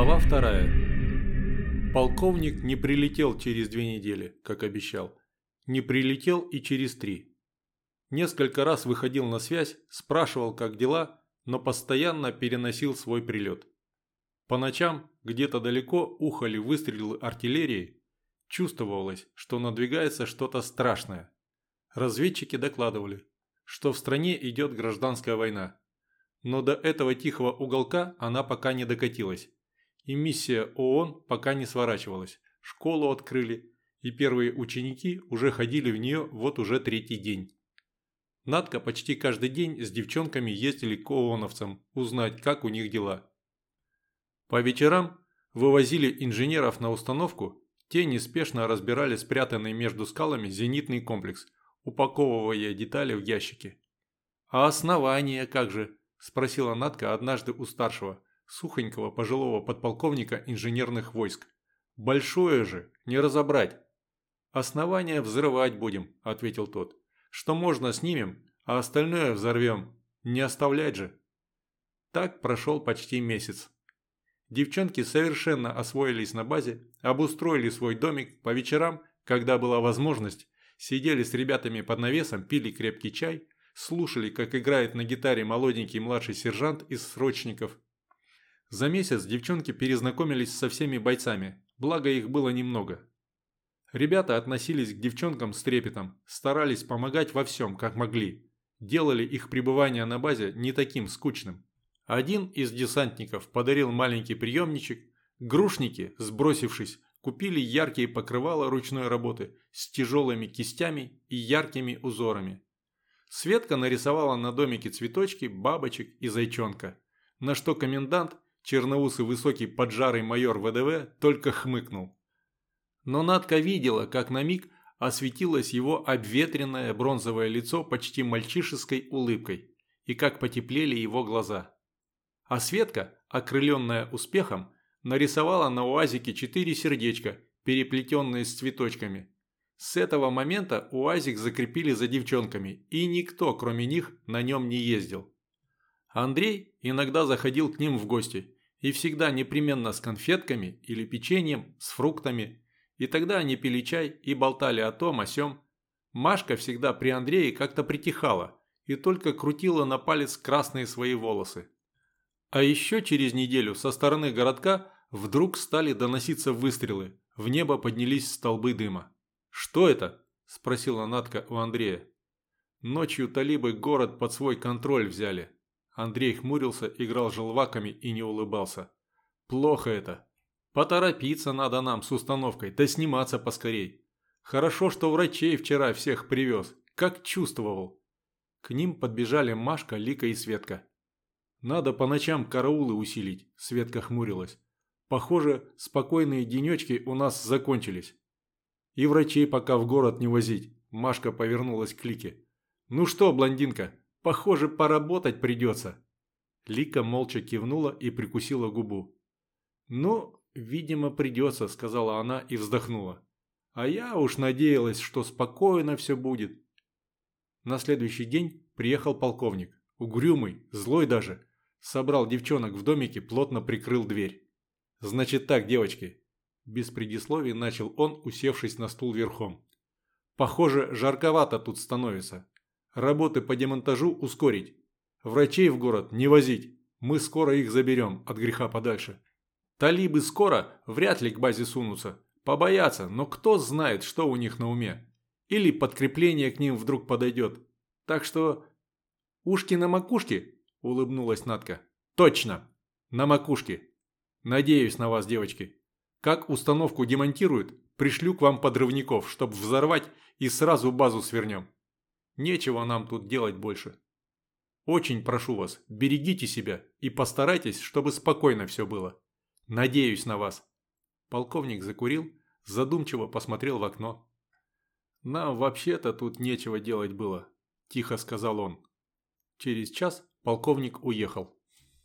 Глава вторая. Полковник не прилетел через две недели, как обещал. Не прилетел и через три. Несколько раз выходил на связь, спрашивал, как дела, но постоянно переносил свой прилет. По ночам, где-то далеко, ухали выстрелы артиллерии. Чувствовалось, что надвигается что-то страшное. Разведчики докладывали, что в стране идет гражданская война. Но до этого тихого уголка она пока не докатилась. И миссия ООН пока не сворачивалась. Школу открыли, и первые ученики уже ходили в нее вот уже третий день. Надка почти каждый день с девчонками ездили к ООНовцам узнать, как у них дела. По вечерам вывозили инженеров на установку, те неспешно разбирали спрятанный между скалами зенитный комплекс, упаковывая детали в ящики. «А основание как же?» – спросила Натка однажды у старшего, сухонького пожилого подполковника инженерных войск. «Большое же, не разобрать». «Основание взрывать будем», – ответил тот. «Что можно снимем, а остальное взорвем. Не оставлять же». Так прошел почти месяц. Девчонки совершенно освоились на базе, обустроили свой домик по вечерам, когда была возможность, сидели с ребятами под навесом, пили крепкий чай – слушали, как играет на гитаре молоденький младший сержант из срочников. За месяц девчонки перезнакомились со всеми бойцами, благо их было немного. Ребята относились к девчонкам с трепетом, старались помогать во всем, как могли. Делали их пребывание на базе не таким скучным. Один из десантников подарил маленький приемничек, грушники, сбросившись, купили яркие покрывала ручной работы с тяжелыми кистями и яркими узорами. Светка нарисовала на домике цветочки, бабочек и зайчонка, на что комендант, черноусый высокий поджарый майор ВДВ, только хмыкнул. Но Надка видела, как на миг осветилось его обветренное бронзовое лицо почти мальчишеской улыбкой и как потеплели его глаза. А Светка, окрыленная успехом, нарисовала на уазике четыре сердечка, переплетенные с цветочками, с этого момента УАЗик закрепили за девчонками, и никто, кроме них, на нем не ездил. Андрей иногда заходил к ним в гости, и всегда непременно с конфетками или печеньем, с фруктами, и тогда они пили чай и болтали о том, о сём. Машка всегда при Андрее как-то притихала и только крутила на палец красные свои волосы. А еще через неделю со стороны городка вдруг стали доноситься выстрелы, в небо поднялись столбы дыма. «Что это?» – спросила Натка у Андрея. Ночью талибы город под свой контроль взяли. Андрей хмурился, играл желваками и не улыбался. «Плохо это. Поторопиться надо нам с установкой, да сниматься поскорей. Хорошо, что врачей вчера всех привез. Как чувствовал». К ним подбежали Машка, Лика и Светка. «Надо по ночам караулы усилить», – Светка хмурилась. «Похоже, спокойные денечки у нас закончились». И врачей пока в город не возить. Машка повернулась к Лике. «Ну что, блондинка, похоже, поработать придется». Лика молча кивнула и прикусила губу. «Ну, видимо, придется», — сказала она и вздохнула. «А я уж надеялась, что спокойно все будет». На следующий день приехал полковник. Угрюмый, злой даже. Собрал девчонок в домике, плотно прикрыл дверь. «Значит так, девочки, без предисловий начал он, усевшись на стул верхом. «Похоже, жарковато тут становится. Работы по демонтажу ускорить. Врачей в город не возить. Мы скоро их заберем от греха подальше. Талибы скоро вряд ли к базе сунутся. Побоятся, но кто знает, что у них на уме. Или подкрепление к ним вдруг подойдет. Так что... Ушки на макушке?» – улыбнулась Натка. «Точно! На макушке! Надеюсь на вас, девочки!» Как установку демонтируют, пришлю к вам подрывников, чтобы взорвать и сразу базу свернем. Нечего нам тут делать больше. Очень прошу вас, берегите себя и постарайтесь, чтобы спокойно все было. Надеюсь на вас. Полковник закурил, задумчиво посмотрел в окно. «Нам вообще-то тут нечего делать было», – тихо сказал он. Через час полковник уехал.